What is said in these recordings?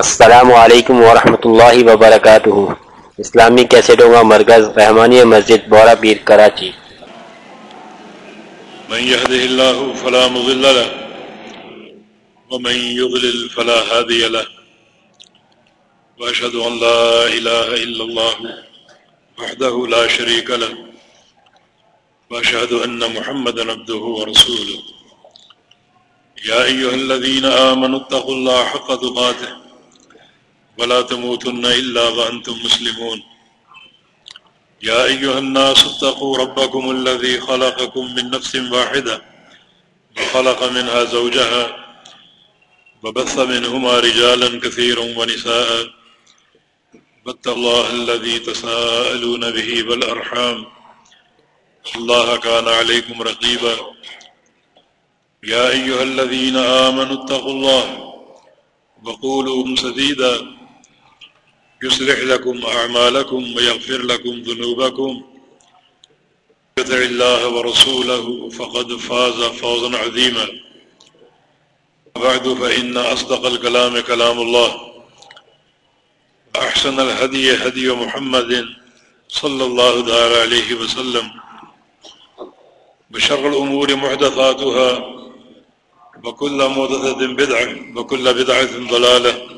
السلام علیکم ورحمۃ اللہ وبرکاتہ۔ اسلامی کیسٹوں کا مرکز رحمانی مسجد بورا پیر کراچی۔ من يهده الله فلا مضل له ومن يضلل فلا هادي له وأشهد أن لا إله إلا الله وحده لا شريك له وأشهد أن محمد عبده ورسوله۔ يا أيها الذين آمنوا اتقوا الله حق تقاته ولا تموتن إلا وأنتم مسلمون. يا أيها الناس اتقوا ربكم الذي خلقكم من نفس واحدة وخلق منها زوجها وبث منهما رجالا كثيرا ونساء. واتقوا الله الذي تساءلون به والأرحام. الله كان عليكم رقيبا. يا أيها الذين آمنوا اتقوا الله وقولوا سديدا. يصلح لكم أعمالكم ويغفر لكم ذنوبكم. يدع الله ورسوله فقد فاز فوزا عظيما. بعد فإن أصدق الكلام كلام الله. أحسن الهدي هدي محمد صلى الله عليه وسلم. بشر الأمور محدثاتها، وكل محدثة بدعة، وكل بدعة ضلالة.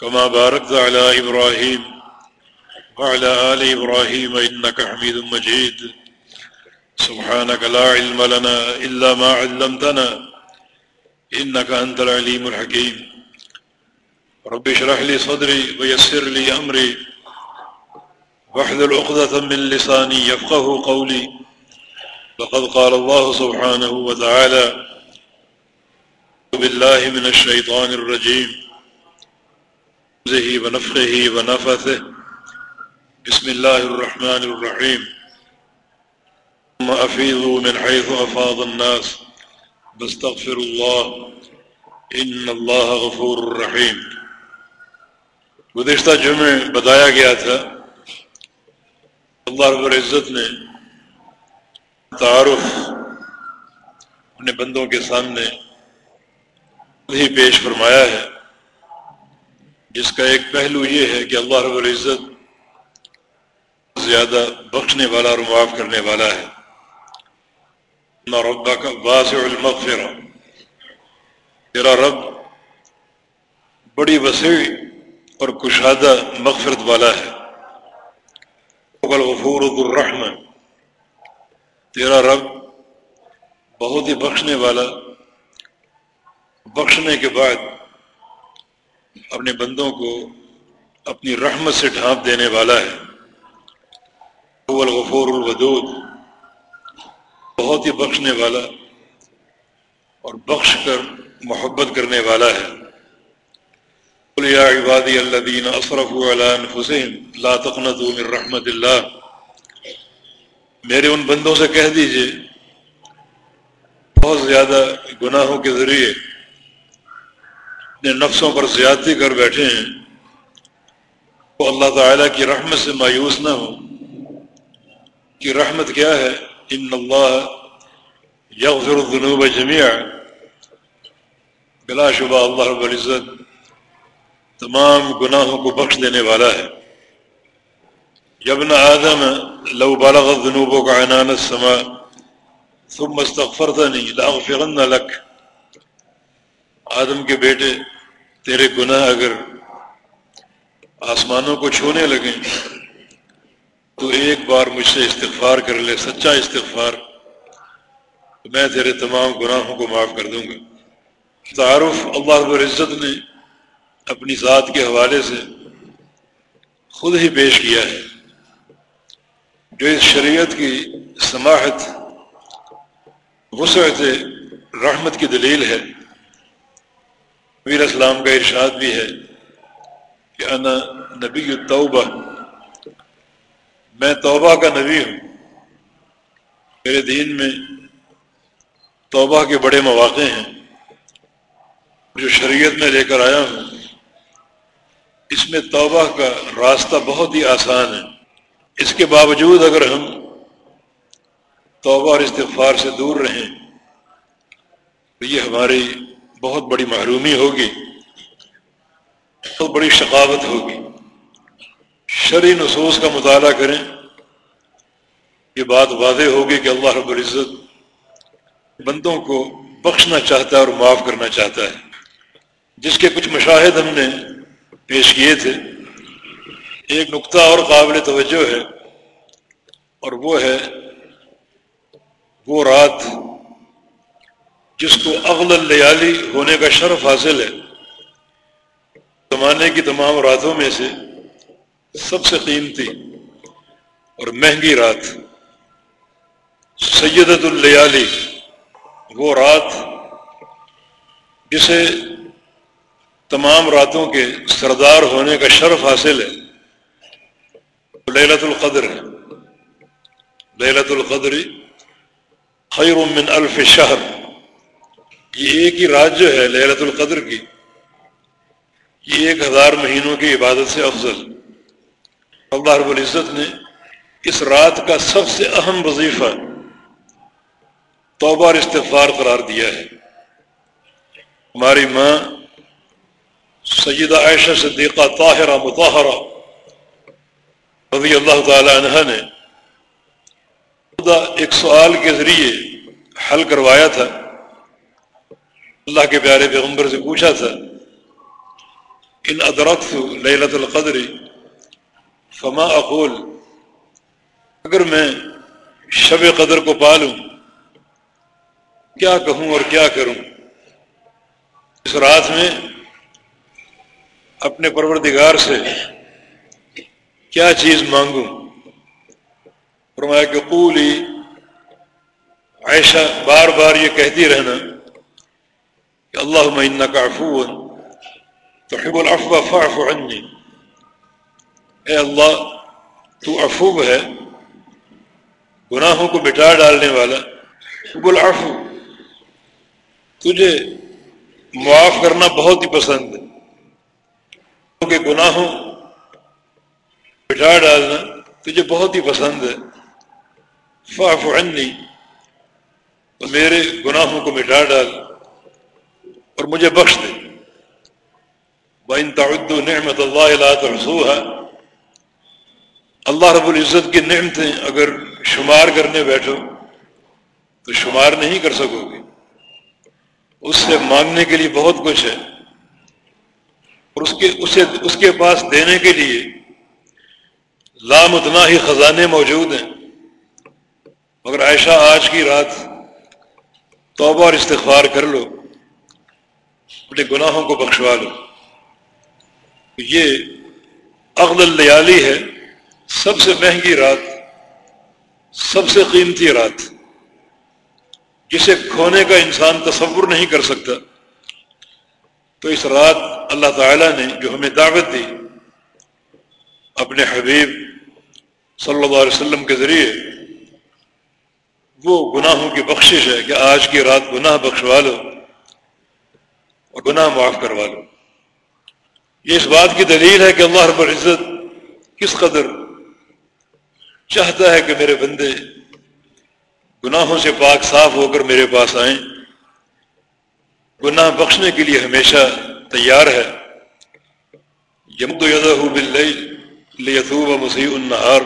كما باركت على إبراهيم وعلى آل إبراهيم إنك حميد مجيد. سبحانك لا علم لنا إلا ما علمتنا، إنك أنت العليم الحكيم. رب اشرح لي صدري ويسر لي أمري. واحذر عقدة من لساني يفقه قولي. لقد قال الله سبحانه وتعالى بالله من الشيطان الرجيم. ونفخه ونفثه. بسم الله الرحمن الرحيم. ثم أفيضوا من حيث أفاض الناس. باستغفر الله. إن الله غفور رحيم. گزشتہ جمعے بتایا گیا تھا، اللہ رب العزت نے تعارف اپنے بندوں کے سامنے ہی پیش فرمایا ہے۔ جس کا ایک پہلو یہ ہے کہ اللہ رب العزت زیادہ بخشنے والا اور معاف کرنے والا ہے۔ ربا کا واسع المغفر تیرا رب بڑی وسیع اور کشادہ مغفرت والا ہے۔ غفور الرحم تیرا رب بہت ہی بخشنے والا۔ بخشنے کے بعد اپنے بندوں کو اپنی رحمت سے ڈھانپ دینے والا ہے۔ الغفور الودود، بہت ہی بخشنے والا اور بخش کر محبت کرنے والا ہے۔ عبادی اللہ دین اصرف حسین لا تقنطوا من رحمت اللہ۔ میرے ان بندوں سے کہہ دیجیے، بہت زیادہ گناہوں کے ذریعے اپنے نفسوں پر زیادتی کر بیٹھے ہیں وہ اللہ تعالیٰ کی رحمت سے مایوس نہ ہو۔ کہ رحمت کیا ہے؟ ان اللہ یغفر الذنوب جميعا بلا شبہ اللہ رب العزت تمام گناہوں کو بخش دینے والا ہے۔ یبن آدم، لو بالغ الذنوب کا عنان السماء، ثم استغفرتنی لاغفرن لک۔ آدم کے بیٹے تیرے گناہ اگر آسمانوں کو چھونے لگیں تو ایک بار مجھ سے استغفار کر لے، سچا استغفار۔ تو میں تیرے تمام گناہوں کو معاف کر دوں گا۔ تعارف اللہ رب العزت نے اپنی ذات کے حوالے سے خود ہی پیش کیا ہے۔ جو اس شریعت کی سماحت، وسعت رحمت کی دلیل ہے۔ اسلام کا ارشاد بھی ہے کہ انا نبی التوبہ، میں توبہ کا نبی ہوں۔ میرے دین میں توبہ کے بڑے مواقع ہیں۔ جو شریعت میں لے کر آیا ہوں، اس میں توبہ کا راستہ بہت ہی آسان ہے۔ اس کے باوجود اگر ہم توبہ اور استغفار سے دور رہیں، تو یہ ہماری بہت بڑی محرومی ہوگی بہت بڑی ثقافت ہوگی۔ شرعی نصوص کا مطالعہ کریں، یہ بات واضح ہوگی کہ اللہ رب العزت بندوں کو بخشنا چاہتا ہے اور معاف کرنا چاہتا ہے۔ جس کے کچھ مشاہد ہم نے پیش کیے تھے، ایک نقطہ اور قابل توجہ ہے اور وہ ہے، وہ رات جس کو اغل اللیالی ہونے کا شرف حاصل ہے، زمانے کی تمام راتوں میں سے سب سے قیمتی اور مہنگی رات سیدت اللیالی، وہ رات جسے تمام راتوں کے سردار ہونے کا شرف حاصل ہے للت القدر ہے۔ للت القدر خیر من الف شہر۔ یہ ایک ہی رات جو ہے للت القدر کی، یہ ایک ہزار مہینوں کی عبادت سے افضل۔ اللہ رب العزت نے اس رات کا سب سے اہم وظیفہ توبہ اور استغفار قرار دیا ہے۔ ہماری ماں سیدہ عائشہ صدیقہ طاہرہ مطہرہ رضی اللہ تعالی عنہ نے خدا ایک سوال کے ذریعے حل کروایا تھا۔ اللہ کے پیارے پیغمبر سے پوچھا تھا ان ادرخت لیلت القدر فما اقول، اگر میں شب قدر کو پالوں، کیا کہوں اور کیا کروں؟ اس رات میں اپنے پروردگار سے کیا چیز مانگوں؟ فرمایا کہ قولی، عائشہ بار بار یہ کہتی رہنا۔ کہ اللہ معنہ کا افون تو حب الفوا فاف عنی اے اللہ، تو افوب ہے، گناہوں کو مٹا ڈالنے والا۔ حب العفو، تجھے معاف کرنا بہت ہی پسند ہے۔ کیونکہ گناہوں بٹھا ڈالنا تجھے بہت ہی پسند ہے۔ فاف عنی تو میرے گناہوں کو مٹا ڈال۔ اور مجھے بخش دے۔ بین تعد نعمت اللہ تحسوها اللہ رب العزت کی نعمتیں اگر شمار کرنے بیٹھو، تو شمار نہیں کر سکو گے۔ اس سے مانگنے کے لیے بہت کچھ ہے۔ اور اس کے، اسے، اس کے پاس دینے کے لیے لامتنا ہی خزانے موجود ہیں۔ مگر عائشہ، آج کی رات توبہ اور استغفار کر لو۔ اپنے گناہوں کو بخشوا لو یہ عقد اللیالی ہے، سب سے مہنگی رات، سب سے قیمتی رات، جسے کھونے کا انسان تصور نہیں کر سکتا۔ تو اس رات اللہ تعالیٰ نے جو ہمیں دعوت دی، اپنے حبیب صلی اللہ علیہ وسلم کے ذریعے، وہ گناہوں کی بخشش ہے کہ آج کی رات گناہ بخشوا لو۔ اور گناہ معاف کروا لو۔ یہ اس بات کی دلیل ہے کہ اللہ رب العزت کس قدر چاہتا ہے کہ میرے بندے گناہوں سے پاک صاف ہو کر میرے پاس آئیں۔ گناہ بخشنے کے لیے ہمیشہ تیار ہے۔ یم یمد یدہ لیتوب مسیح النہار۔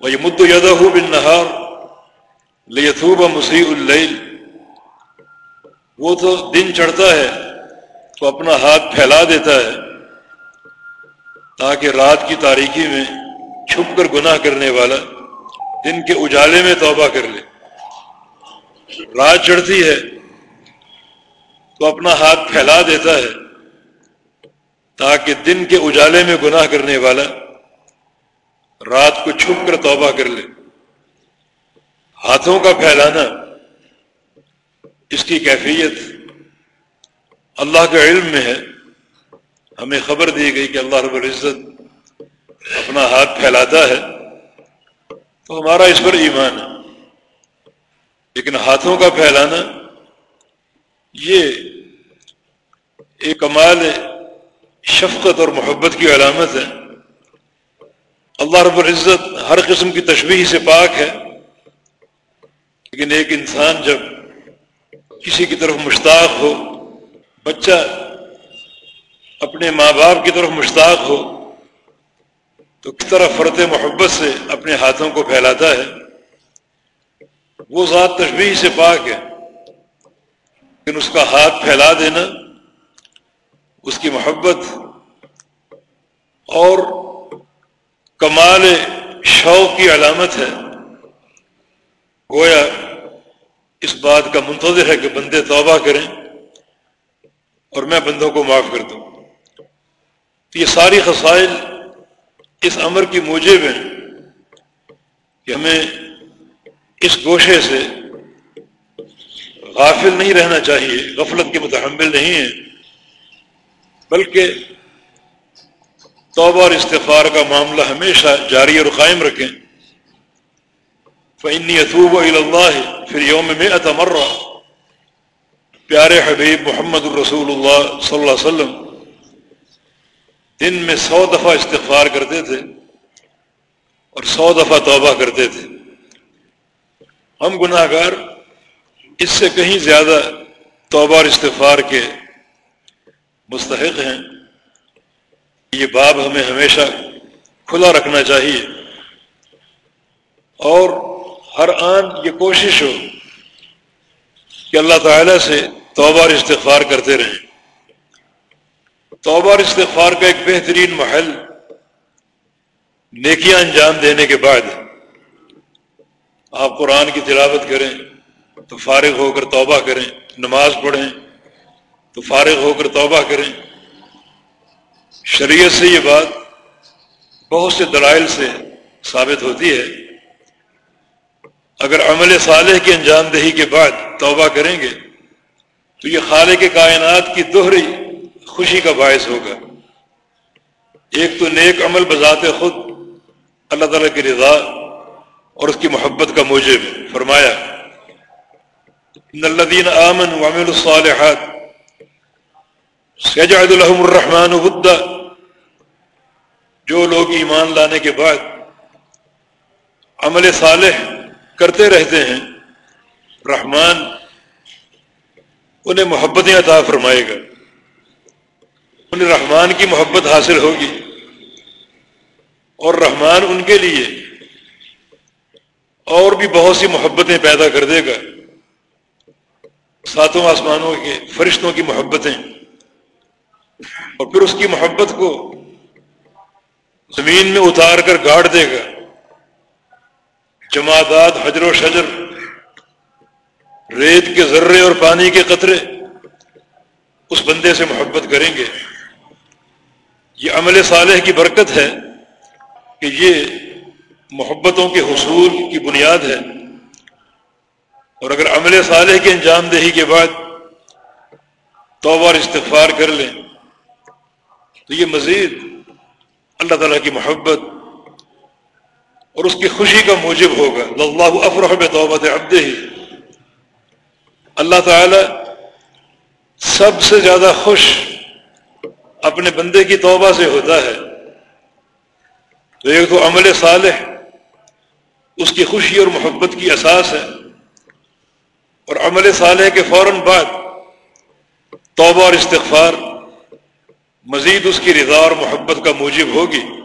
و یمد یدہ بالنہار لیتوب مسیح اللیل وہ تو دن چڑھتا ہے تو اپنا ہاتھ پھیلا دیتا ہے تاکہ رات کی تاریکی میں چھپ کر گناہ کرنے والا دن کے اجالے میں توبہ کر لے۔ رات چڑھتی ہے تو اپنا ہاتھ پھیلا دیتا ہے تاکہ دن کے اجالے میں گناہ کرنے والا رات کو چھپ کر توبہ کر لے۔ ہاتھوں کا پھیلانا اس کی کیفیت اللہ کے علم میں ہے۔ ہمیں خبر دی گئی کہ اللہ رب العزت اپنا ہاتھ پھیلاتا ہے۔ تو ہمارا اس پر ایمان ہے۔ لیکن ہاتھوں کا پھیلانا یہ ایک کمال شفقت اور محبت کی علامت ہے۔ اللہ رب العزت ہر قسم کی تشبیح سے پاک ہے۔ لیکن ایک انسان جب کسی کی طرف مشتاق ہو، بچہ اپنے ماں باپ کی طرف مشتاق ہو، تو کس طرح فرت محبت سے اپنے ہاتھوں کو پھیلاتا ہے۔ وہ ذات تشبیح سے پاک ہے۔ لیکن اس کا ہاتھ پھیلا دینا، اس کی محبت اور کمال شوق کی علامت ہے۔ گویا اس بات کا منتظر ہے کہ بندے توبہ کریں اور میں بندوں کو معاف کر دوں۔ تو یہ ساری خسائل اس امر کی موجب ہیں کہ ہمیں اس گوشے سے غافل نہیں رہنا چاہیے، غفلت کے متحمل نہیں ہیں، بلکہ توبہ اور استفار کا معاملہ ہمیشہ جاری اور قائم رکھیں۔ فنی اطوب اللہ پھر یوم میں اتمرہ پیارے حبیب محمد الرسول اللہ صلی اللہ علیہ وسلم، دن میں سو دفعہ استغفار کرتے تھے اور سو دفعہ توبہ کرتے تھے۔ ہم گناہ گار اس سے کہیں زیادہ توبہ اور استغفار کے مستحق ہیں۔ یہ باب ہمیں ہمیشہ کھلا رکھنا چاہیے۔ اور ہر آن یہ کوشش ہو کہ اللہ تعالی سے توبہ اور استغفار کرتے رہیں۔ توبہ اور استغفار کا ایک بہترین محل نیکیاں انجام دینے کے بعد آپ قرآن کی تلاوت کریں تو فارغ ہو کر توبہ کریں، نماز پڑھیں تو فارغ ہو کر توبہ کریں۔ شریعت سے یہ بات بہت سے دلائل سے ثابت ہوتی ہے۔ اگر عمل صالح کی انجام دہی کے بعد توبہ کریں گے، تو یہ خالق کے کائنات کی دوہری خوشی کا باعث ہوگا۔ ایک تو نیک عمل بذات خود اللہ تعالیٰ کی رضا اور اس کی محبت کا موجب۔ فرمایا الذين آمنوا وعملوا الصالحات سيجعل لهم الرحمن ودا۔ جو لوگ ایمان لانے کے بعد عمل صالح کرتے رہتے ہیں، رحمان انہیں محبتیں عطا فرمائے گا۔ انہیں رحمان کی محبت حاصل ہوگی۔ اور رحمان ان کے لیے اور بھی بہت سی محبتیں پیدا کر دے گا۔ ساتوں آسمانوں کے فرشتوں کی محبتیں۔ اور پھر اس کی محبت کو زمین میں اتار کر گاڑ دے گا۔ جماعت حجر و شجر، ریت کے ذرے اور پانی کے قطرے، اس بندے سے محبت کریں گے۔ یہ عمل صالح کی برکت ہے کہ یہ محبتوں کے حصول کی بنیاد ہے۔ اور اگر عمل صالح کے انجام دہی کے بعد توبہ اور استغفار کر لیں، تو یہ مزید اللہ تعالیٰ کی محبت اور اس کی خوشی کا موجب ہوگا۔ اللہ افرح توبت عبد ہی اللہ تعالی سب سے زیادہ خوش اپنے بندے کی توبہ سے ہوتا ہے۔ تو ایک تو عمل صالح، اس کی خوشی اور محبت کی اساس ہے۔ اور عمل صالح کے فوراً بعد توبہ اور استغفار، مزید اس کی رضا اور محبت کا موجب ہوگی۔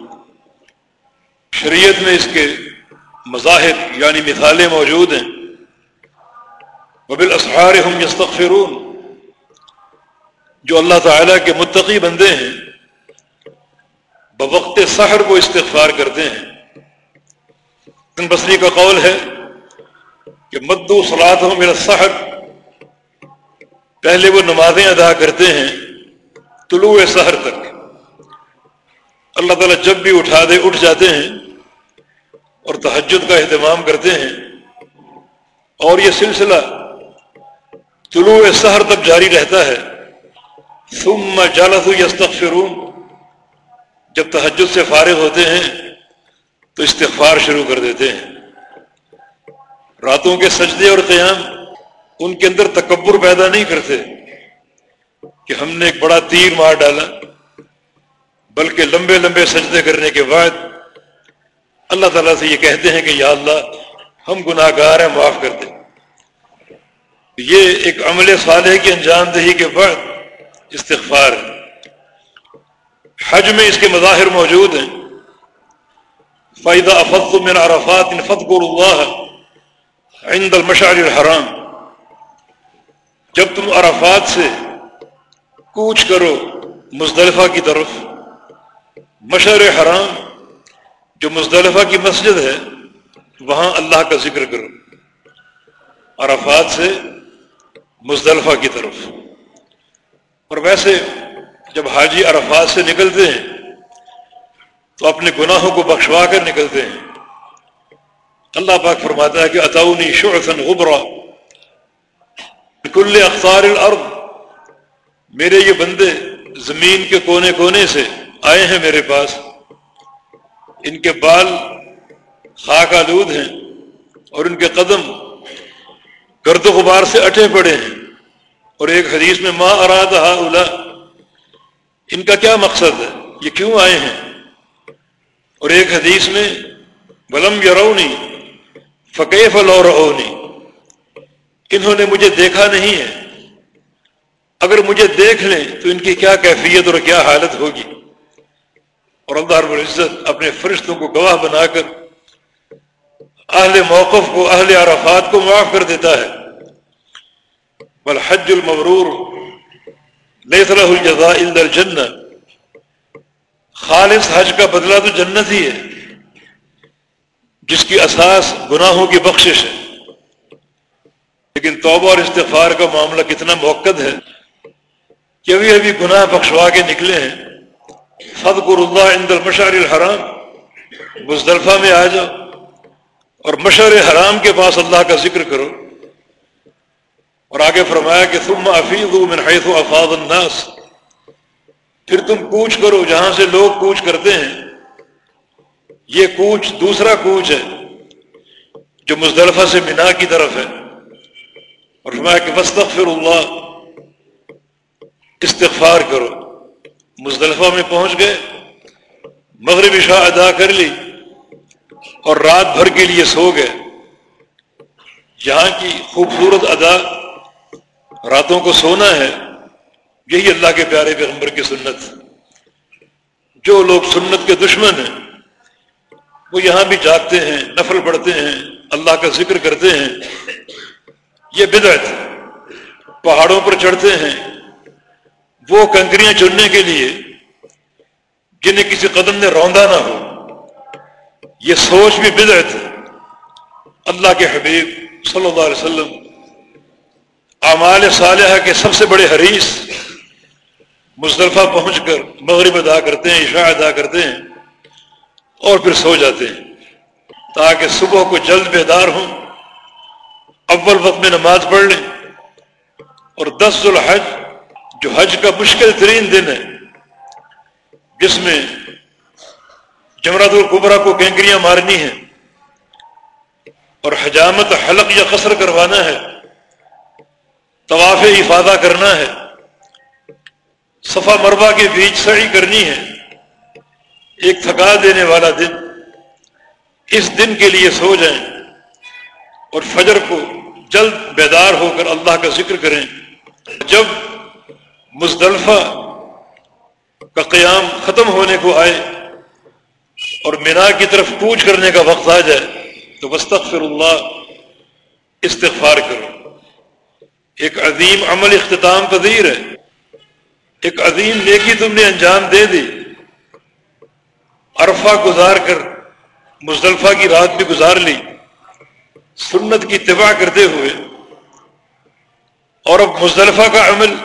شریعت میں اس کے مظاہر یعنی مثالیں موجود ہیں۔ وبل اسحار ہم یستغفرون۔ جو اللہ تعالیٰ کے متقی بندے ہیں، بوقت سحر کو استغفار کرتے ہیں۔ بصری کا قول ہے کہ مدو سلاد ہو میرا سحر پہلے وہ نمازیں ادا کرتے ہیں، طلوع سحر تک۔ اللہ تعالیٰ جب بھی اٹھا دے، اٹھ جاتے ہیں اور تحجد کا اہتمام کرتے ہیں۔ اور یہ سلسلہ طلوع سحر تک جاری رہتا ہے۔ ثم جالت یستغفرون۔ جب تحجد سے فارغ ہوتے ہیں تو استغفار شروع کر دیتے ہیں۔ راتوں کے سجدے اور قیام ان کے اندر تکبر پیدا نہیں کرتے کہ ہم نے ایک بڑا تیر مار ڈالا۔ بلکہ لمبے لمبے سجدے کرنے کے بعد اللہ تعالیٰ سے یہ کہتے ہیں کہ یا اللہ، ہم گناہ گار ہیں، معاف کر دیں۔ یہ ایک عمل صالح کی انجام دہی کے بعد استغفار ہے۔ حج میں اس کے مظاہر موجود ہیں۔ فائدہ افت من عرفات فتق اللہ عند المشعر الحرام۔ جب تم عرفات سے کوچ کرو مزدلفہ کی طرف مشعر حرام جو مزدلفہ کی مسجد ہے، وہاں اللہ کا ذکر کرو۔ عرفات سے مزدلفہ کی طرف۔ اور ویسے جب حاجی عرفات سے نکلتے ہیں، تو اپنے گناہوں کو بخشوا کر نکلتے ہیں۔ اللہ پاک فرماتا ہے کہ اتاؤنی شعثن غبرا۔ کل اختار الارض میرے یہ بندے زمین کے کونے کونے سے آئے ہیں میرے پاس۔ ان کے بال خاک آلود ہیں اور ان کے قدم گرد و غبار سے اٹھے پڑے ہیں۔ اور ایک حدیث میں ماں اراد اولا ان کا کیا مقصد ہے؟ یہ کیوں آئے ہیں؟ اور ایک حدیث میں بلم یرونی فقیف فلورونی انہوں نے مجھے دیکھا نہیں ہے۔ اگر مجھے دیکھ لیں تو ان کی کیا کیفیت اور کیا حالت ہوگی؟ اور اللہ رب العزت اپنے فرشتوں کو گواہ بنا کر اہل موقف کو، اہل عرفات کو معاف کر دیتا ہے۔ بل حج المبرور الجزاء الا الجنہ۔ خالص حج کا بدلہ تو جنت ہی ہے، جس کی اساس گناہوں کی بخشش ہے۔ لیکن توبہ اور استغفار کا معاملہ کتنا موقع ہے کہ ابھی ابھی گناہ بخشوا کے نکلے ہیں۔ فضکر اللہ عند المشار الحرام. مزدلفہ میں آ جاؤ اور مشر حرام کے پاس اللہ کا ذکر کرو اور آگے فرمایا کہ تم افیظ من حیث افاظ الناس. پھر تم کوچ کرو جہاں سے لوگ کوچ کرتے ہیں. یہ کوچ دوسرا کوچ ہے جو مزدلفہ سے مینا کی طرف ہے. اور فرمایا کہ وسطر اللہ، استغفار کرو. مزدلفہ میں پہنچ گئے، مغرب شاہ ادا کر لی اور رات بھر کے لیے سو گئے۔ یہاں کی خوبصورت ادا راتوں کو سونا ہے، یہی اللہ کے پیارے پیغمبر کی سنت۔ جو لوگ سنت کے دشمن ہیں، وہ یہاں بھی جاگتے ہیں، نفل پڑھتے ہیں، اللہ کا ذکر کرتے ہیں۔ یہ بدعت، پہاڑوں پر چڑھتے ہیں وہ کنکریاں چننے کے لیے جنہیں کسی قدم نے روندا نہ ہو۔ یہ سوچ بھی بدعت ہے۔ اللہ کے حبیب صلی اللہ علیہ وسلم اعمال صالحہ کے سب سے بڑے حریث مصطلفہ پہنچ کر مغرب ادا کرتے ہیں، عشاء ادا کرتے ہیں اور پھر سو جاتے ہیں۔ تاکہ صبح کو جلد بیدار ہوں، اول وقت میں نماز پڑھ لیں اور دس الحج جو حج کا مشکل ترین دن ہے، جس میں جمرات القبرا کو کینکریاں مارنی ہیں اور حجامت حلق یا قصر کروانا ہے، طواف افادہ کرنا ہے، صفا مربع کے بیچ سڑی کرنی ہے، ایک تھکا دینے والا دن، اس دن کے لیے سو جائیں اور فجر کو جلد بیدار ہو کر اللہ کا ذکر کریں۔ جب مزدلفہ کا قیام ختم ہونے کو آئے اور مینا کی طرف کوچ کرنے کا وقت آ جائے تو وسطر اللہ، استغفار کرو۔ ایک عظیم عمل اختتام پذیر ہے۔ ایک عظیم نیکی تم نے انجام دے دی۔ عرفہ گزار کر، مزدلفہ کی رات بھی گزار لی۔ سنت کی اتباع کرتے ہوئے اور اب مزدلفہ کا عمل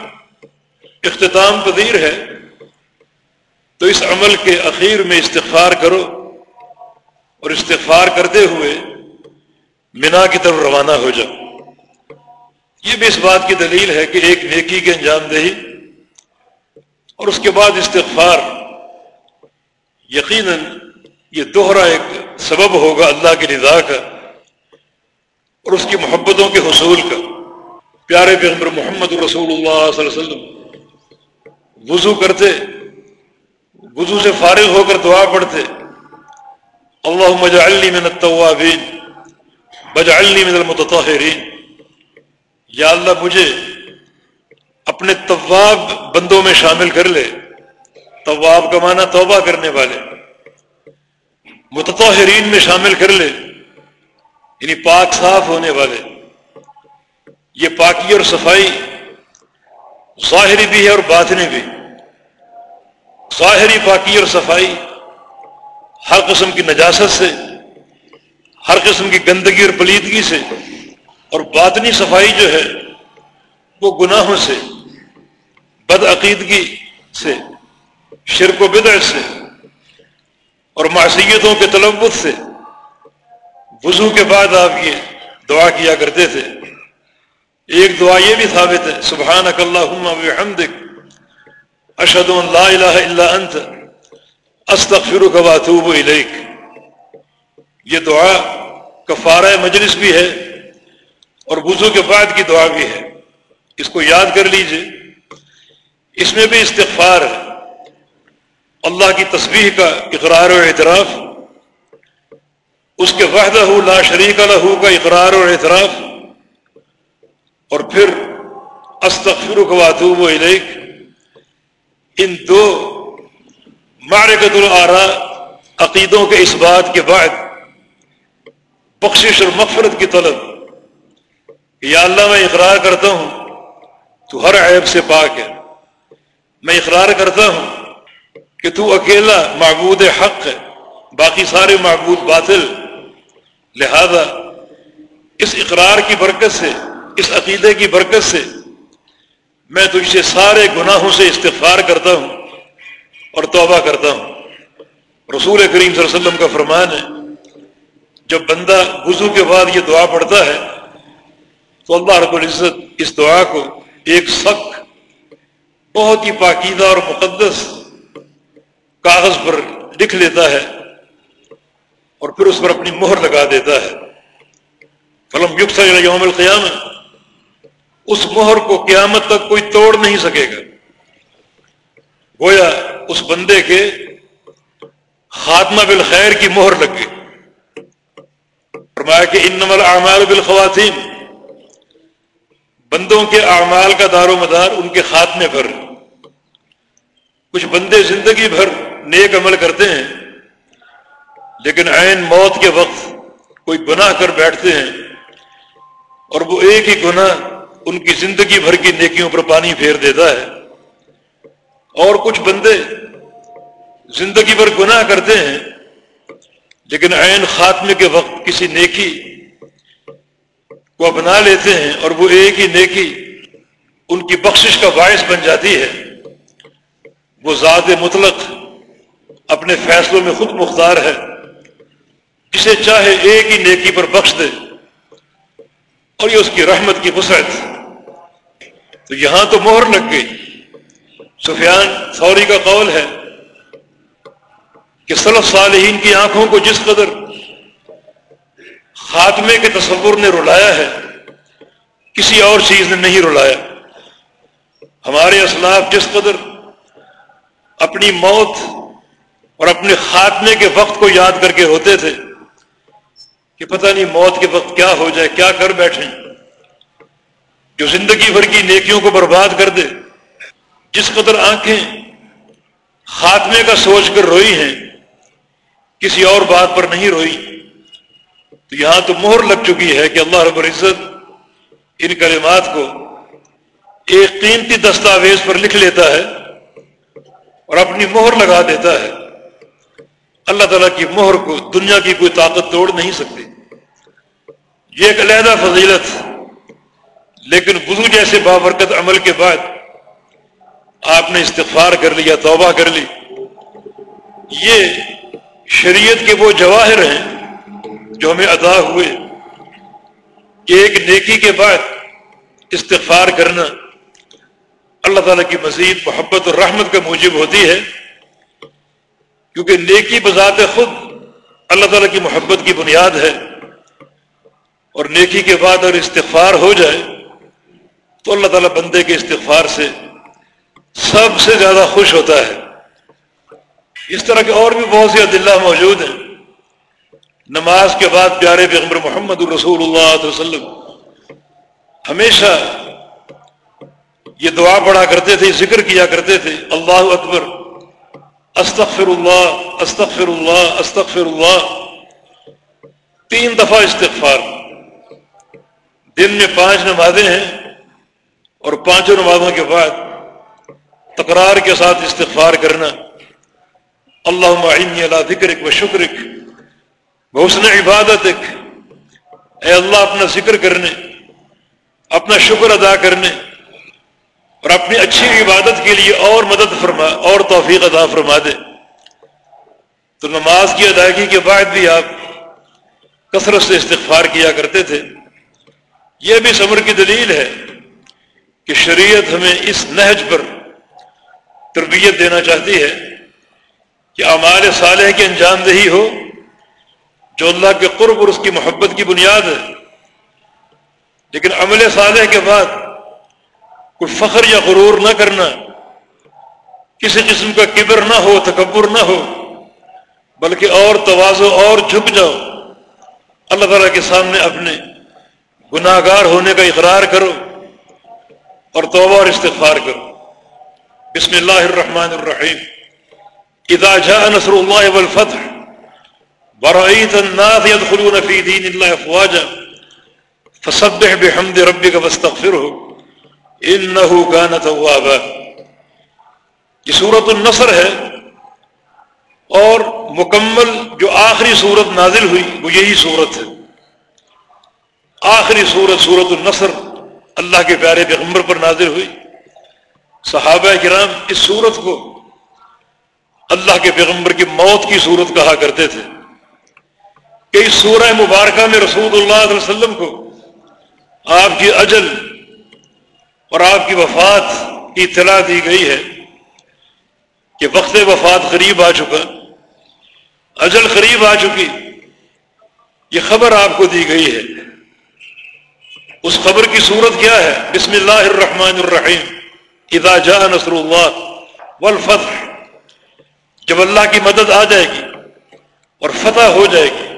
اختتام پذیر ہے، تو اس عمل کے اخیر میں استغفار کرو اور استغفار کرتے ہوئے مینا کی طرف روانہ ہو جاؤ۔ یہ بھی اس بات کی دلیل ہے کہ ایک نیکی کے انجام دہی اور اس کے بعد استغفار، یقیناً یہ دوہرا ایک سبب ہوگا اللہ کی رضا کا اور اس کی محبتوں کے حصول کا۔ پیارے پیغمبر محمد رسول اللہ صلی اللہ علیہ وسلم وضو کرتے، وضو سے فارغ ہو کر دعا پڑھتے۔ اللہ مجعلنی من التوابین بجعلنی من المتطہرین۔ یا اللہ مجھے اپنے طواب بندوں میں شامل کر لے۔ طواب کا معنی توبہ کرنے والے۔ متطہرین میں شامل کر لے۔ یعنی پاک صاف ہونے والے۔ یہ پاکی اور صفائی ظاہری بھی ہے اور باطنی بھی۔ ظاہری پاکی اور صفائی۔ ہر قسم کی نجاست سے، ہر قسم کی گندگی اور پلیدگی سے۔ اور باطنی صفائی جو ہے، وہ گناہوں سے بد عقیدگی سے، شرک و بدع سے، اور معصیتوں کے تلبت سے۔ وضو کے بعد آپ یہ دعا کیا کرتے تھے۔ ایک دعا یہ بھی ثابت ہے سبحان اک اللہ اشد اللہ الہ الا انت، استغفرک واتوب الیک۔ یہ دعا کفارہ مجلس بھی ہے اور وضو کے بعد کی دعا بھی ہے۔ اس کو یاد کر لیجیے۔ اس میں بھی استغفار ہے۔ اللہ کی تصویر کا اقرار و اعتراف، اس کے وحدہ لا شریک لہو کا اقرار اور اعتراف اور پھر استغفر واتوب و الیک، ان دو معرکت العرا عقیدوں کے اس بات کے بعد بخشش اور مغفرت کی طلب یا اللہ میں اقرار کرتا ہوں، تو ہر عیب سے پاک ہے۔ میں اقرار کرتا ہوں کہ تو اکیلا معبود حق ہے، باقی سارے معبود باطل۔ لہذا اس اقرار کی برکت سے اس عقیدے کی برکت سے میں تجھ سے سارے گناہوں سے استغفار کرتا ہوں اور توبہ کرتا ہوں۔ رسول کریم صلی اللہ علیہ وسلم کا فرمان ہے، جب بندہ وضو کے بعد یہ دعا پڑھتا ہے، تو اللہ رب العزت اس دعا کو ایک سخت، بہت ہی پاکیدہ اور مقدس کاغذ پر لکھ لیتا ہے اور پھر اس پر اپنی مہر لگا دیتا ہے۔ فلم یوگ یوم القیام اس مہر کو قیامت تک کوئی توڑ نہیں سکے گا۔ گویا اس بندے کے خاتمہ بالخیر کی مہر لگ گئی۔ فرمایا کہ ان نمل اعمال بالخواتین بندوں کے اعمال کا دار و مدار ان کے خاتمے پر۔ کچھ بندے زندگی بھر نیک عمل کرتے ہیں، لیکن عین موت کے وقت کوئی گناہ کر بیٹھتے ہیں اور وہ ایک ہی گناہ ان کی زندگی بھر کی نیکیوں پر پانی پھیر دیتا ہے۔ اور کچھ بندے زندگی بھر گناہ کرتے ہیں، لیکن عین خاتمے کے وقت کسی نیکی کو اپنا لیتے ہیں اور وہ ایک ہی نیکی ان کی بخشش کا باعث بن جاتی ہے۔ وہ ذات مطلق اپنے فیصلوں میں خود مختار ہے۔ جسے چاہے ایک ہی نیکی پر بخش دے۔ اور یہ اس کی رحمت کی وسعت۔ تو یہاں تو مہر لگ گئی۔ سفیان سوری کا قول ہے کہ صلف صالحین کی آنکھوں کو جس قدر خاتمے کے تصور نے رلایا ہے، کسی اور چیز نے نہیں رلایا۔ ہمارے اسلاف جس قدر اپنی موت اور اپنے خاتمے کے وقت کو یاد کر کے روتے تھے کہ پتہ نہیں موت کے وقت کیا ہو جائے، کیا کر بیٹھے۔ جو زندگی بھر کی نیکیوں کو برباد کر دے، جس قدر آنکھیں خاتمے کا سوچ کر روئی ہیں، کسی اور بات پر نہیں روئی۔ تو یہاں تو مہر لگ چکی ہے کہ اللہ رب العزت ان کلمات کو ایک قیمتی دستاویز پر لکھ لیتا ہے اور اپنی مہر لگا دیتا ہے۔ اللہ تعالیٰ کی مہر کو، دنیا کی کوئی طاقت توڑ نہیں سکتی یہ ایک علیحدہ فضیلت۔ لیکن وضو جیسے بابرکت عمل کے بعد آپ نے استغفار کر لیا، توبہ کر لی۔ یہ شریعت کے وہ جواہر ہیں جو ہمیں ادا ہوئے کہ ایک نیکی کے بعد استغفار کرنا اللہ تعالیٰ کی مزید محبت اور رحمت کا موجب ہوتی ہے۔ کیونکہ نیکی بذات خود اللہ تعالیٰ کی محبت کی بنیاد ہے اور نیکی کے بعد اگر استغفار ہو جائے تو اللہ تعالیٰ بندے کے استغفار سے سب سے زیادہ خوش ہوتا ہے۔ اس طرح کے اور بھی بہت سی عدلہ موجود ہیں۔ نماز کے بعد پیارے پیغمبر محمد الرسول اللہ علیہ وسلم ہمیشہ یہ دعا پڑھا کرتے تھے، ذکر کیا کرتے تھے۔ اللہ اکبر۔ استغفر اللہ استغفر اللہ استغفر اللہ۔ تین دفعہ استغفار۔ دن میں پانچ نمازیں ہیں اور پانچوں نمازوں کے بعد تکرار کے ساتھ استغفار کرنا۔ اللہ معینی اللہ ذکرک و شکرک بحسن عبادت اے اللہ، اپنا ذکر کرنے، اپنا شکر ادا کرنے۔ اور اپنی اچھی عبادت کے لیے اور مدد فرما اور توفیق ادا فرما دے۔ تو نماز کی ادائیگی کے بعد بھی آپ کثرت سے استغفار کیا کرتے تھے۔ یہ بھی صبر کی دلیل ہے کہ شریعت ہمیں اس نہج پر تربیت دینا چاہتی ہے کہ اعمال صالح کی انجام دہی ہو، جو اللہ کے قرب اور اس کی محبت کی بنیاد ہے۔ لیکن عمل صالح کے بعد کوئی فخر یا غرور نہ کرنا، کسی قسم کا کبر نہ ہو، تکبر نہ ہو، بلکہ اور توازو، اور جھک جاؤ۔ اللہ تعالیٰ کے سامنے اپنے گناہ گار ہونے کا اقرار کرو اور توبہ اور استغفار کرو۔ بسم اللہ الرحمن الرحیم۔ اذا جاء نصر اللہ والفتح برعیت الناس يدخلون فی دین اللہ افواجا، فسبح بحمد ربک واستغفرہ انہو کان توابا۔ یہ صورت النصر ہے اور مکمل جو آخری صورت نازل ہوئی وہ یہی صورت ہے۔ آخری صورت صورت النصر اللہ کے پیارے پیغمبر پر نازل ہوئی۔ صحابہ کرام اس صورت کو اللہ کے پیغمبر کی موت کی صورت کہا کرتے تھے کہ اس سورہ مبارکہ میں رسول اللہ علیہ وسلم کو آپ کی اجل اور آپ کی وفات کی اطلاع دی گئی ہے کہ وقت وفات قریب آ چکا، اجل قریب آ چکی، یہ خبر آپ کو دی گئی ہے۔ اس خبر کی صورت کیا ہے؟ بسم اللہ الرحمن الرحیم۔ اذا جاء نصر اللہ والفتح، جب اللہ کی مدد آ جائے گی اور فتح ہو جائے گی۔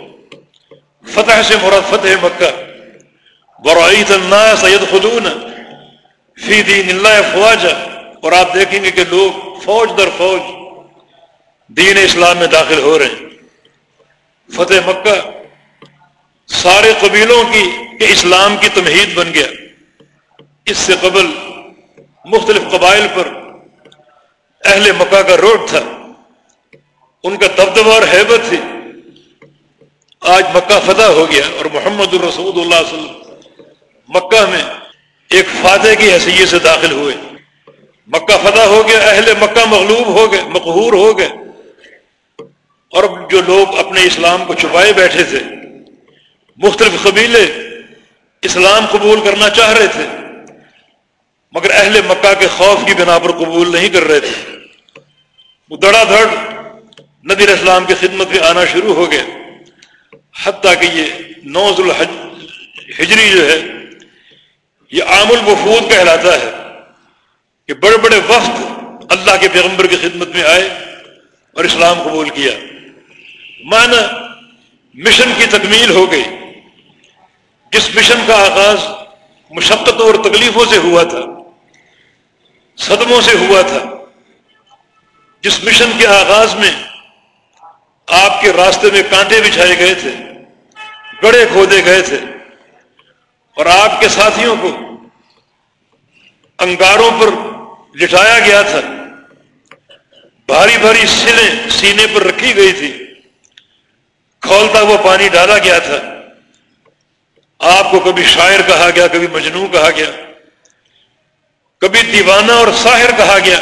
فتح سے مراد فتح مکہ۔ برعیت الناس يدخلون فی دین اللہ فواجہ اور آپ دیکھیں گے کہ لوگ فوج در فوج دین اسلام میں داخل ہو رہے ہیں۔ فتح مکہ سارے قبیلوں کی کہ اسلام کی تمہید بن گیا۔ اس سے قبل مختلف قبائل پر اہل مکہ کا روڈ تھا۔ ان کا دبدبہ اور حیبت تھی۔ آج مکہ فتح ہو گیا اور محمد الرسول اللہ صلی اللہ علیہ وسلم مکہ میں ایک فاتح کی حیثیت سے داخل ہوئے۔ مکہ فتح ہو گیا، اہل مکہ مغلوب ہو گئے، مقہور ہو گئے۔ اور جو لوگ اپنے اسلام کو چھپائے بیٹھے تھے، مختلف قبیلے اسلام قبول کرنا چاہ رہے تھے، مگر اہل مکہ کے خوف کی بنا پر قبول نہیں کر رہے تھے۔ وہ دڑا دھڑ نبی اسلام کی خدمت میں آنا شروع ہو گیا حتیٰ کہ یہ نوز الحج ہجری جو ہے یہ عام الوفود کہلاتا ہے کہ بڑے بڑے وقت اللہ کے پیغمبر کی خدمت میں آئے اور اسلام قبول کیا۔ معنی مشن کی تکمیل ہو گئی۔ جس مشن کا آغاز مشقتوں اور تکلیفوں سے ہوا تھا، صدموں سے ہوا تھا، جس مشن کے آغاز میں آپ کے راستے میں کانٹے بچھائے گئے تھے گڑے کھودے گئے تھے۔ اور آپ کے ساتھیوں کو انگاروں پر لٹایا گیا تھا۔ بھاری بھاری سلیں سینے پر رکھی گئی تھی۔ کھولتا ہوا پانی ڈالا گیا تھا۔ آپ کو کبھی شاعر کہا گیا، کبھی مجنو کہا گیا، کبھی دیوانہ اور ساحر کہا گیا۔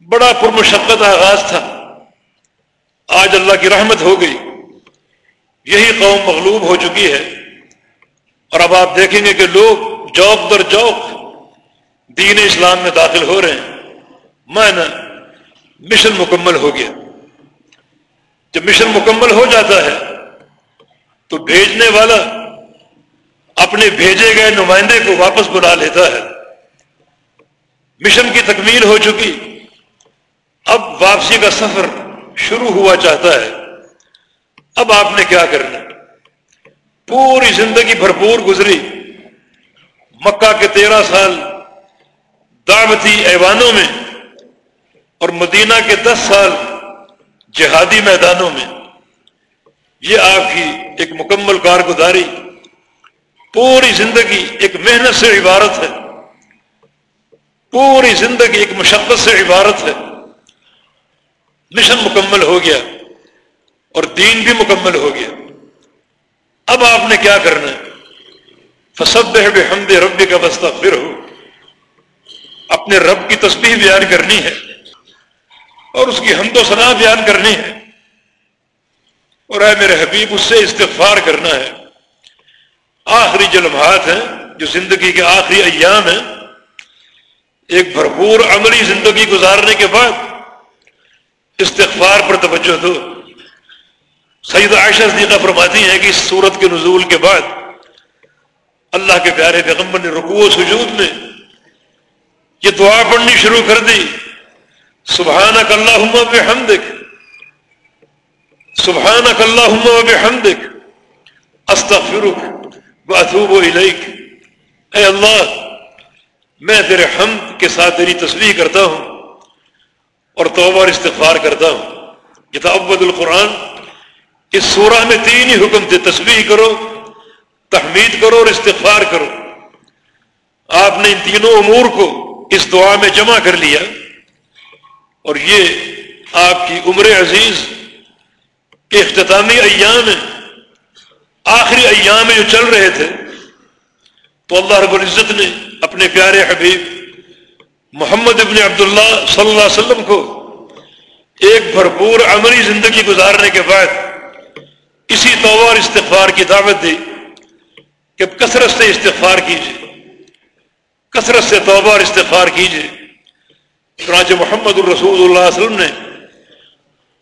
بڑا پرمشقت آغاز تھا۔ آج اللہ کی رحمت ہو گئی۔ یہی قوم مغلوب ہو چکی ہے۔ اور اب آپ دیکھیں گے کہ لوگ جوک در جوک دین اسلام میں داخل ہو رہے ہیں۔ مانا مشن مکمل ہو گیا۔ جب مشن مکمل ہو جاتا ہے تو بھیجنے والا اپنے بھیجے گئے نمائندے کو واپس بلا لیتا ہے۔ مشن کی تکمیل ہو چکی۔ اب واپسی کا سفر شروع ہوا چاہتا ہے۔ اب آپ نے کیا کرنا؟ پوری زندگی بھرپور گزری۔ مکہ کے تیرہ سال دعوتی ایوانوں میں اور مدینہ کے دس سال جہادی میدانوں میں۔ یہ آپ کی ایک مکمل کارگزاری۔ پوری زندگی ایک محنت سے عبارت ہے۔ پوری زندگی ایک مشقت سے عبارت ہے۔ مشن مکمل ہو گیا اور دین بھی مکمل ہو گیا۔ اب آپ نے کیا کرنا ہے؟ فسد حمد رب کا بستہ پھر ہو اپنے رب کی تسبیح بیان کرنی ہے اور اس کی حمد و ثنا بیان کرنی ہے۔ اور اے میرے حبیب، اس سے استغفار کرنا ہے۔ آخری جو لمحات ہیں جو زندگی کے آخری ایام ہیں۔ ایک بھرپور عملی زندگی گزارنے کے بعد استغفار پر توجہ دو۔ سید عائشہ صدیقہ فرماتی ہیں کہ اس صورت کے نزول کے بعد اللہ کے پیارے پیغمبر نے رکوع و سجود میں یہ دعا پڑھنی شروع کر دی۔ سبحان اک اللہ بحمدک۔ سبحان اک اللہ بحمدک۔ استغفرک واتوب الیک۔ اے اللہ، میں تیرے حمد کے ساتھ تیری تصویر کرتا ہوں اور توبہ اور استغفار کرتا ہوں۔ یہ تھا ابد القرآن۔ اس سورہ میں تین ہی حکم تھے تصویر کرو، تحمید کرو اور استغفار کرو۔ آپ نے ان تینوں امور کو اس دعا میں جمع کر لیا۔ اور یہ آپ کی عمر عزیز کے اختتامی ایام ہیں۔ آخری ایام جو چل رہے تھے۔ تو اللہ رب العزت نے اپنے پیارے حبیب محمد ابن عبداللہ صلی اللہ علیہ وسلم کو ایک بھرپور عملی زندگی گزارنے کے بعد اسی توبہ اور استغفار کی دعوت دی کہ کثرت سے استغفار کیجیے، کثرت سے توبہ اور استغفار کیجیے۔ چنانچہ محمد الرسول اللہ علیہ وسلم نے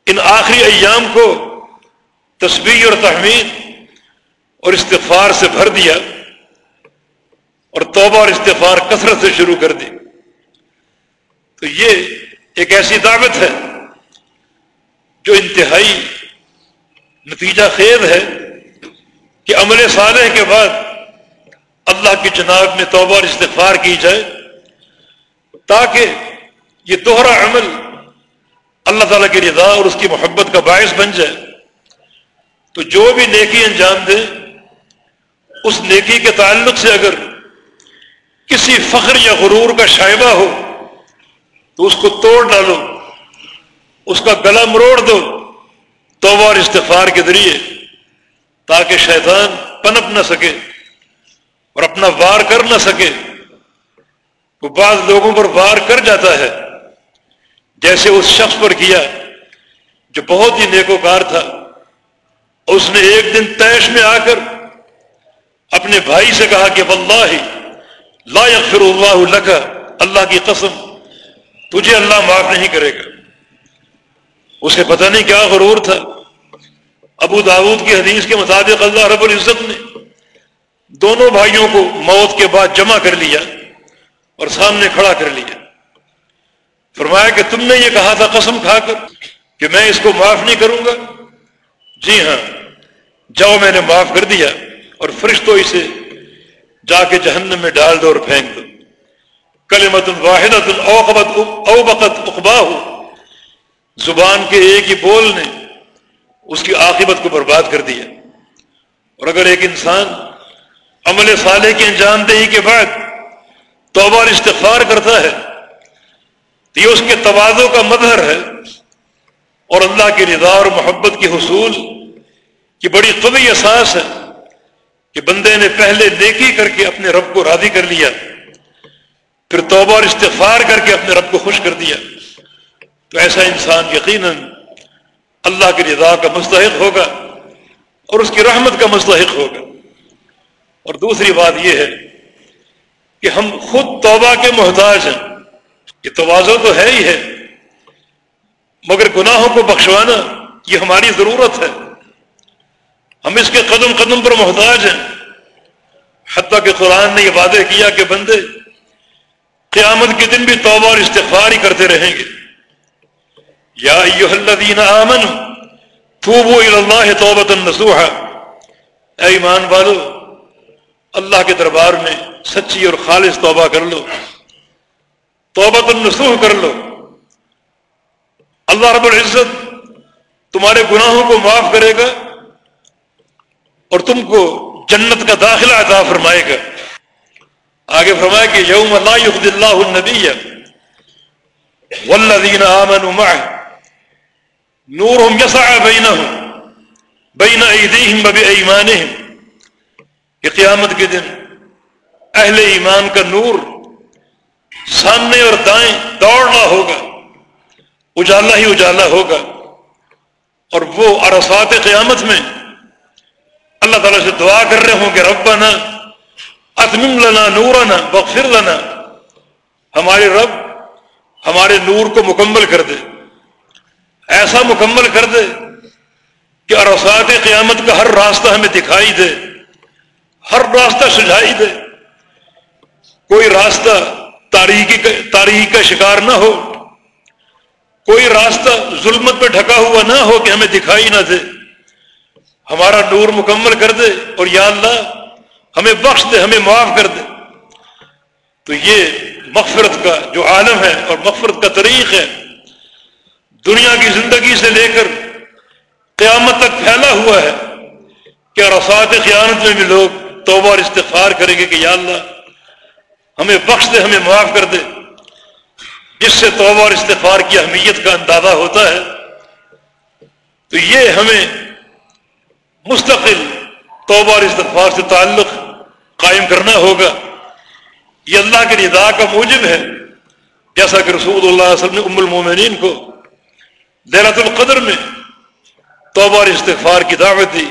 ان آخری ایام کو تصویر اور تحمید اور استغفار سے بھر دیا اور توبہ اور استغفار کثرت سے شروع کر دی۔ تو یہ ایک ایسی دعوت ہے جو انتہائی نتیجہ خیز ہے کہ عمل صالح کے بعد اللہ کی جناب میں توبہ اور استغفار کی جائے، تاکہ یہ دوہرا عمل اللہ تعالیٰ کی رضا اور اس کی محبت کا باعث بن جائے۔ تو جو بھی نیکی انجام دے، اس نیکی کے تعلق سے اگر کسی فخر یا غرور کا شائبہ ہو، تو اس کو توڑ ڈالو، اس کا گلا مروڑ دو۔ توبہ اور استفار کے ذریعے تاکہ شیطان پنپ نہ سکے اور اپنا وار کر نہ سکے۔ وہ بعض لوگوں پر وار کر جاتا ہے، جیسے اس شخص پر کیا جو بہت ہی نیکوکار تھا۔ اس نے ایک دن تیش میں آ کر اپنے بھائی سے کہا کہ واللہ ہی لا یغفر اللہ لکا، اللہ کی قسم، تجھے اللہ معاف نہیں کرے گا۔ اسے پتہ نہیں کیا غرور تھا۔ ابو داود کی حدیث کے مطابق اللہ رب العزت نے دونوں بھائیوں کو موت کے بعد جمع کر لیا اور سامنے کھڑا کر لیا۔ فرمایا کہ تم نے یہ کہا تھا قسم کھا کر کہ میں اس کو معاف نہیں کروں گا۔ جی ہاں جاؤ میں نے معاف کر دیا اور فرشتوں اسے جا کے جہنم میں ڈال دو اور پھینک دو۔ کلمت واحد اوقبت اوبقت اقبا ہو زبان کے ایک ہی بول نے اس کی عاقبت کو برباد کر دیا۔ اور اگر ایک انسان عمل صالح کی انجام دہی کے بعد توبہ اور استغفار کرتا ہے تو یہ اس کے توازوں کا مظہر ہے اور اللہ کی رضا اور محبت کے حصول کی بڑی قوی احساس ہے کہ بندے نے پہلے نیکی کر کے اپنے رب کو راضی کر لیا، پھر توبہ اور استفار کر کے اپنے رب کو خوش کر دیا۔ تو ایسا انسان یقیناً اللہ کی رضا کا مستحق ہوگا اور اس کی رحمت کا مستحق ہوگا۔ اور دوسری بات یہ ہے کہ ہم خود توبہ کے محتاج ہیں۔ یہ توازو تو ہے ہی ہے، مگر گناہوں کو بخشوانا یہ ہماری ضرورت ہے۔ ہم اس کے قدم قدم پر محتاج ہیں۔ حتیٰ کہ قرآن نے یہ وعدے کیا کہ بندے قیامت کے دن بھی توبہ اور استغفار ہی کرتے رہیں گے۔ یا الذین آمن توبو اللہ توبت النسوح اے ایمان والو، اللہ کے دربار میں سچی اور خالص توبہ کر لو توبت النسوح کر لو۔ اللہ رب العزت تمہارے گناہوں کو معاف کرے گا اور تم کو جنت کا داخلہ عطا فرمائے گا۔ آگے فرمائے کہ یوم اللہ یخد اللہ النبی والذین آمنوا معه نورهم يسعى بينهم، بين ايديهم وبايمانهم کہ قیامت کے دن اہل ایمان کا نور سامنے اور دائیں دوڑنا ہوگا، اجالا ہی اجالا ہوگا۔ اور وہ ارسات قیامت میں اللہ تعالیٰ سے دعا کر رہے ہوں کہ ربنا اتمم لنا نورنا بغفر لنا۔ ہمارے رب ہمارے نور کو مکمل کر دے۔ ایسا مکمل کر دے کہ ارسات قیامت کا ہر راستہ ہمیں دکھائی دے، ہر راستہ سجھائی دے۔ کوئی راستہ تاریخی تاریخی کا شکار نہ ہو، کوئی راستہ ظلمت پہ ڈھکا ہوا نہ ہو کہ ہمیں دکھائی نہ دے۔ ہمارا نور مکمل کر دے اور یا اللہ، ہمیں بخش دے، ہمیں معاف کر دے۔ تو یہ مغفرت کا جو عالم ہے اور مغفرت کا طریق ہے دنیا کی زندگی سے لے کر قیامت تک پھیلا ہوا ہے کہ رسات قیامت میں بھی لوگ توبہ اور استغفار کریں گے کہ یا اللہ، ہمیں بخش دے، ہمیں معاف کر دے۔ جس سے توبہ اور استغفار کی اہمیت کا اندازہ ہوتا ہے، تو یہ ہمیں مستقل توبہ اور استغفار سے تعلق قائم کرنا ہوگا۔ یہ اللہ کے رضا کا موجب ہے۔ جیسا کہ رسول اللہ علیہ وسلم نے ام المومنین کو دیرت القدر میں توبہ اور استغفار کی دعوت دی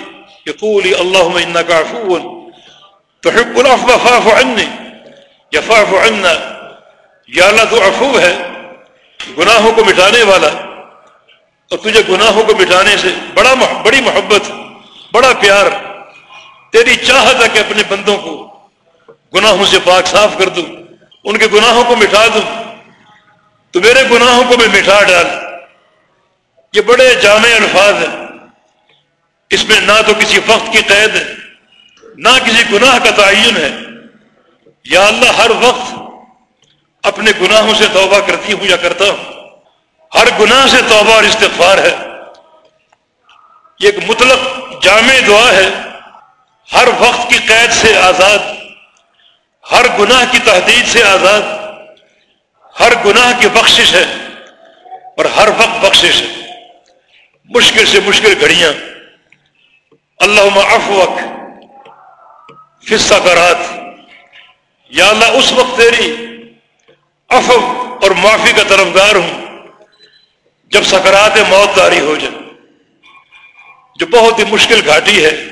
کہ قولی اللہم انکا عفو تحب العفو فاف عنی یا فاف عنا یا اللہ تو عفو ہے گناہوں کو مٹانے والا اور تجھے گناہوں کو مٹانے سے بڑا بڑی محبت بڑا پیار تیری چاہت ہے کہ اپنے بندوں کو گناہوں سے پاک صاف کر دوں ان کے گناہوں کو مٹا دوں تو میرے گناہوں کو میں مٹا ڈال یہ بڑے جامع الفاظ ہیں۔ اس میں نہ تو کسی وقت کی قید ہے نہ کسی گناہ کا تعین ہے۔ یا اللہ، ہر وقت اپنے گناہوں سے توبہ کرتی ہوں یا کرتا ہوں۔ ہر گناہ سے توبہ اور استغفار ہے۔ یہ ایک مطلق جامع دعا ہے۔ ہر وقت کی قید سے آزاد، ہر گناہ کی تحدید سے آزاد، ہر گناہ کی بخشش ہے اور ہر وقت بخشش ہے۔ مشکل سے مشکل گھڑیاں۔ اللہ افوق فصہ کرات یا اللہ، اس وقت تیری افو اور معافی کا طرفدار ہوں جب سکرات موت داری ہو جائے۔ جو بہت ہی مشکل گھاٹی ہے،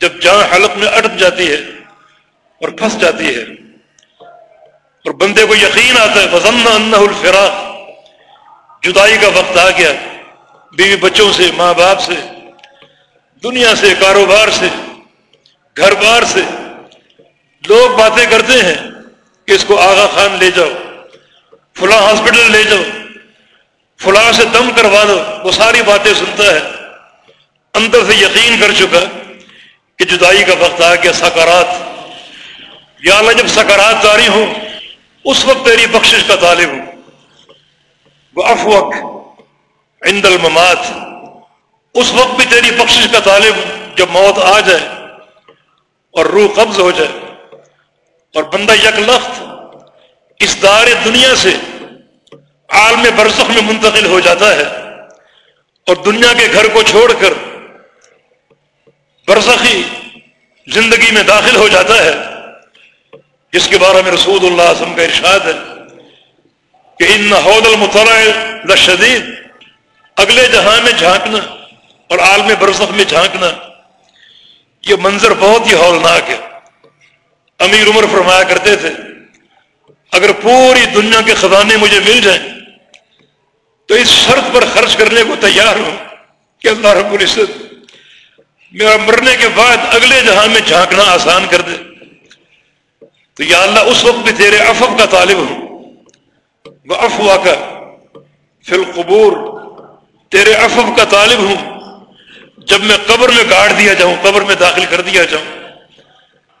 جب جان حلق میں اٹک جاتی ہے اور پھنس جاتی ہے۔ اور بندے کو یقین آتا ہے وزن انہ الفراق۔ جدائی کا وقت آ گیا۔ بیوی بچوں سے، ماں باپ سے، دنیا سے، کاروبار سے، گھر بار سے لوگ باتیں کرتے ہیں کہ اس کو آغا خان لے جاؤ، فلاں ہاسپٹل لے جاؤ، فلاں سے دم کروا دو، وہ ساری باتیں سنتا ہے۔ اندر سے یقین کر چکا کہ جدائی کا وقت آ گیا سکارات یا اللہ، جب سکارات جاری ہوں، اس وقت تیری بخشش کا طالب ہوں۔ وہ افوق عند الممات۔ اس وقت بھی تیری بخشش کا طالب جب موت آ جائے اور روح قبض ہو جائے اور بندہ یک لخت اس دار دنیا سے عالم برسخ میں منتقل ہو جاتا ہے اور دنیا کے گھر کو چھوڑ کر برسخی زندگی میں داخل ہو جاتا ہے۔ جس کے بارے میں رسول اللہ وسلم کا ارشاد ہے کہ ان حود المطلع لشدید۔ اگلے جہاں میں جھانکنا اور عالم برسخ میں جھانکنا، یہ منظر بہت ہی ہولناک ہے۔ امیر عمر فرمایا کرتے تھے، اگر پوری دنیا کے خزانے مجھے مل جائیں، تو اس شرط پر خرچ کرنے کو تیار ہوں کہ اللہ رب العزت میرا مرنے کے بعد اگلے جہاں میں جھانکنا آسان کر دے۔ تو یا اللہ، اس وقت بھی تیرے افب کا طالب ہوں۔ وہ افوا کا فی القبور تیرے افب کا طالب ہوں۔ جب میں قبر میں گاڑ دیا جاؤں، قبر میں داخل کر دیا جاؤں۔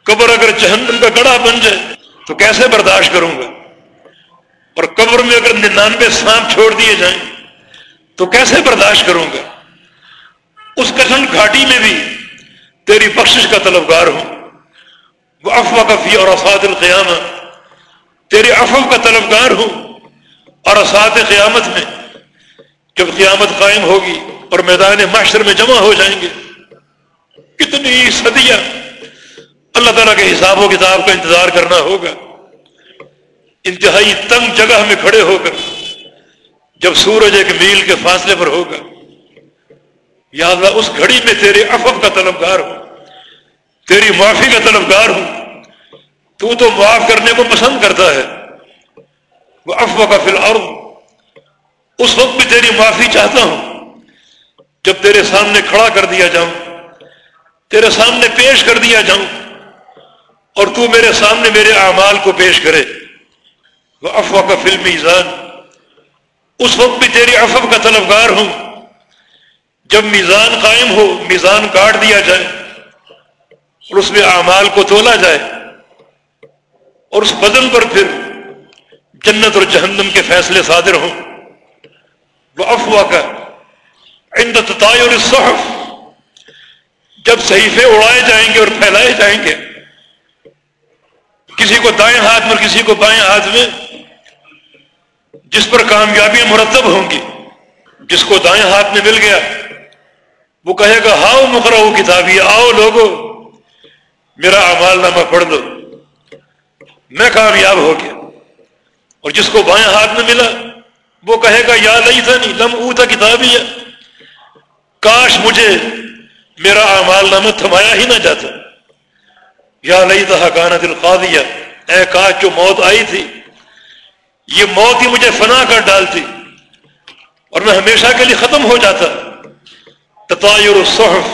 قبر اگر جہنم کا گڑا بن جائے، تو کیسے برداشت کروں گا؟ اور قبر میں اگر ننانوے سانپ چھوڑ دیے جائیں، تو کیسے برداشت کروں گا؟ اس کٹن گھاٹی میں بھی تیری بخشش کا طلبگار ہوں۔ وہ افوا کا فی اور اسات القیامہ تیری افو کا طلبگار ہوں۔ اور اسات قیامت میں۔ جب قیامت قائم ہوگی اور میدان معاشر میں جمع ہو جائیں گے۔ کتنی صدیاں اللہ تعالیٰ کے حساب و کتاب کا انتظار کرنا ہوگا۔ انتہائی تنگ جگہ میں کھڑے ہو کر جب سورج ایک میل کے فاصلے پر ہوگا۔ یا اللہ، اس گھڑی میں تیرے افب کا طلبگار ہوں۔ تیری معافی کا طلبگار ہوں۔ تو تو معاف کرنے کو پسند کرتا ہے۔ وہ افوا کا فی الحال اس وقت بھی تیری معافی چاہتا ہوں۔ جب تیرے سامنے کھڑا کر دیا جاؤں، تیرے سامنے پیش کر دیا جاؤں، اور تو میرے سامنے میرے اعمال کو پیش کرے۔ وہ افوا کا فلم میزان اس وقت بھی تیری افب کا طلبگار ہوں۔ جب میزان قائم ہو، میزان کاٹ دیا جائے، اور اس میں اعمال کو تولا جائے، اور اس بدن پر پھر جنت اور جہنم کے فیصلے صادر ہوں۔ وہ افوا کا تائی جب صحیفے اڑائے جائیں گے اور پھیلائے جائیں گے، کسی کو دائیں ہاتھ میں کسی کو بائیں ہاتھ میں، جس پر کامیابیاں مرتب ہوں گی، جس کو دائیں ہاتھ میں مل گیا، وہ کہے گا، ہاؤ مکرا ہو کتابی، آؤ لوگو، میرا امال نامہ پڑھ دو میں کامیاب ہو گیا۔ اور جس کو بائیں ہاتھ میں ملا وہ کہے گا، یا لئی تھا نہیں لم او تھا کتابی کاش مجھے میرا امال نامہ تھمایا ہی نہ جاتا۔ یا لئی تھا کانا دل دیا اے کاش جو موت آئی تھی، یہ موت ہی مجھے فنا کر ڈالتی اور میں ہمیشہ کے لیے ختم ہو جاتا۔ تطایر الصحف،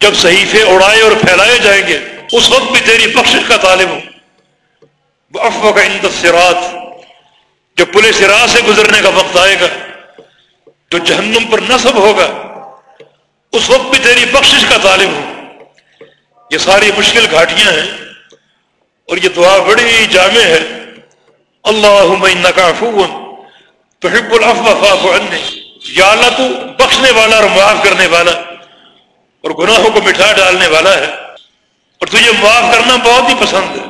جب صحیفے اڑائے اور پھیلائے جائیں گے، اس وقت بھی تیری بخشش کا طالب ہوں۔ وہ افو کا اندرات جب پولیس راہ سے گزرنے کا وقت آئے گا، جو جہنم پر نصب ہوگا، اس وقت بھی تیری بخشش کا طالب ہوں۔ یہ ساری مشکل گھاٹیاں ہیں اور یہ دعا بڑی جامع ہے۔ اللہ کا تو حب الفاف یا اللہ، تو بخشنے والا اور معاف کرنے والا اور گناہوں کو مٹھا ڈالنے والا ہے۔ اور تجھے معاف کرنا بہت ہی پسند ہے۔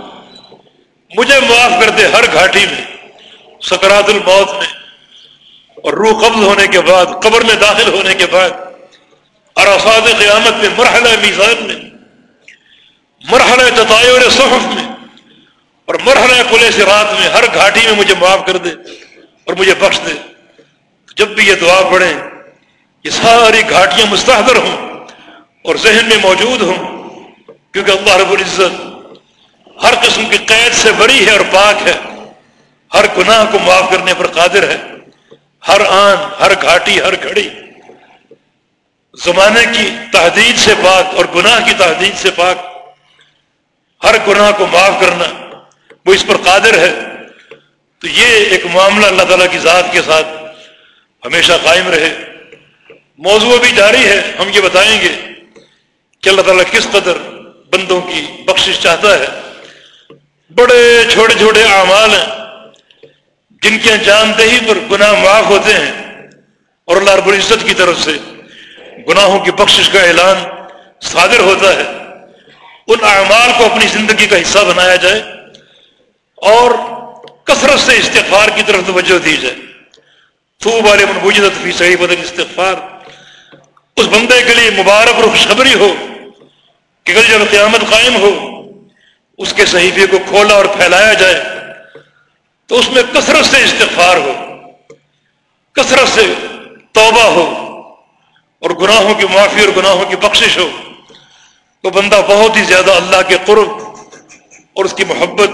مجھے معاف کر دے ہر گھاٹی میں۔ سکرات الموت میں اور روح قبض ہونے کے بعد، قبر میں داخل ہونے کے بعد اور قیامت میں، مرحلہ میزان میں، مرحلہ تطائر صحف میں، اور مرحلہ پولیس رات میں، ہر گھاٹی میں مجھے معاف کر دے اور مجھے بخش دے۔ جب بھی یہ دعا پڑھیں، یہ ساری گھاٹیاں مستحدر ہوں اور ذہن میں موجود ہوں، کیونکہ اللہ رب العزت ہر قسم کی قید سے بڑی ہے اور پاک ہے۔ ہر گناہ کو معاف کرنے پر قادر ہے۔ ہر آن، ہر گھاٹی، ہر گھڑی۔ زمانے کی تحدید سے پاک اور گناہ کی تحدید سے پاک۔ ہر گناہ کو معاف کرنا وہ اس پر قادر ہے۔ تو یہ ایک معاملہ اللہ تعالیٰ کی ذات کے ساتھ ہمیشہ قائم رہے۔ موضوع بھی جاری ہے۔ ہم یہ بتائیں گے کہ اللہ تعالیٰ کس قدر بندوں کی بخشش چاہتا ہے۔ بڑے، چھوٹے چھوٹے اعمال ہیں۔ جن کے جان دہی پر گناہ معاف ہوتے ہیں اور اللہ رب العزت کی طرف سے گناہوں کی بخشش کا اعلان صادر ہوتا ہے، ان اعمال کو اپنی زندگی کا حصہ بنایا جائے اور کثرت سے استغفار کی طرف توجہ دی جائے۔ تو والے من فی صحیح بدل استغفار۔ اس بندے کے لیے مبارک اور خوشخبری ہو کہ اگر جب قیامت قائم ہو، اس کے صحیفے کو کھولا اور پھیلایا جائے۔ تو اس میں کثرت سے استغفار ہو، کثرت سے توبہ ہو، اور گناہوں کی معافی اور گناہوں کی بخشش ہو، تو بندہ بہت ہی زیادہ اللہ کے قرب اور اس کی محبت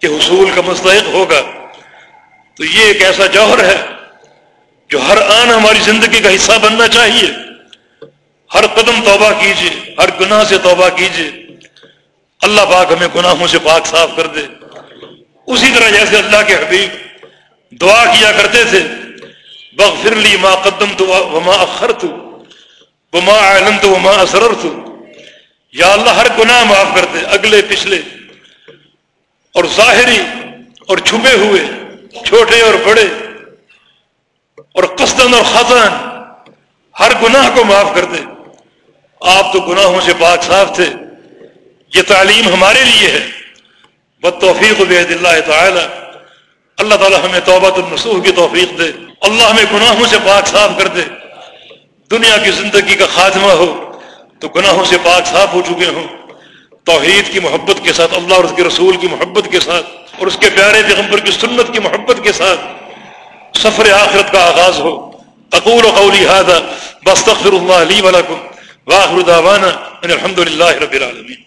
کے حصول کا مستحق ہوگا۔ تو یہ ایک ایسا جوہر ہے جو ہر آن ہماری زندگی کا حصہ بننا چاہیے۔ ہر قدم توبہ کیجیے، ہر گناہ سے توبہ کیجیے۔ اللہ پاک ہمیں گناہوں سے پاک صاف کر دے۔ اسی طرح جیسے اللہ کے حبیب دعا کیا کرتے تھے بغفر لی ما قدم تو وما اخر تو وما علم تو وما اسرر تو یا اللہ، ہر گناہ معاف کر دے، اگلے، پچھلے، اور ظاہری، اور چھپے ہوئے، چھوٹے اور بڑے، اور قصدن اور خزان ہر گناہ کو معاف کر دے۔ آپ تو گناہوں سے پاک، صاف تھے۔ یہ تعلیم ہمارے لیے ہے۔ بد توفیق بید اللہ تعالی۔ اللہ تعالیٰ ہمیں توبۃ النسوح کی توفیق دے۔ اللہ ہمیں گناہوں سے پاک صاف کر دے۔ دنیا کی زندگی کا خاتمہ ہو تو گناہوں سے پاک صاف ہو چکے ہوں۔ توحید کی محبت کے ساتھ، اللہ اور اس کے رسول کی محبت کے ساتھ اور اس کے پیارے پیغمبر کی سنت کی محبت کے ساتھ سفر آخرت کا آغاز ہو۔ تقول قولی هذا بستغفر اللہ لی ولکم واخر دعوانا ان الحمد للہ رب العالمین۔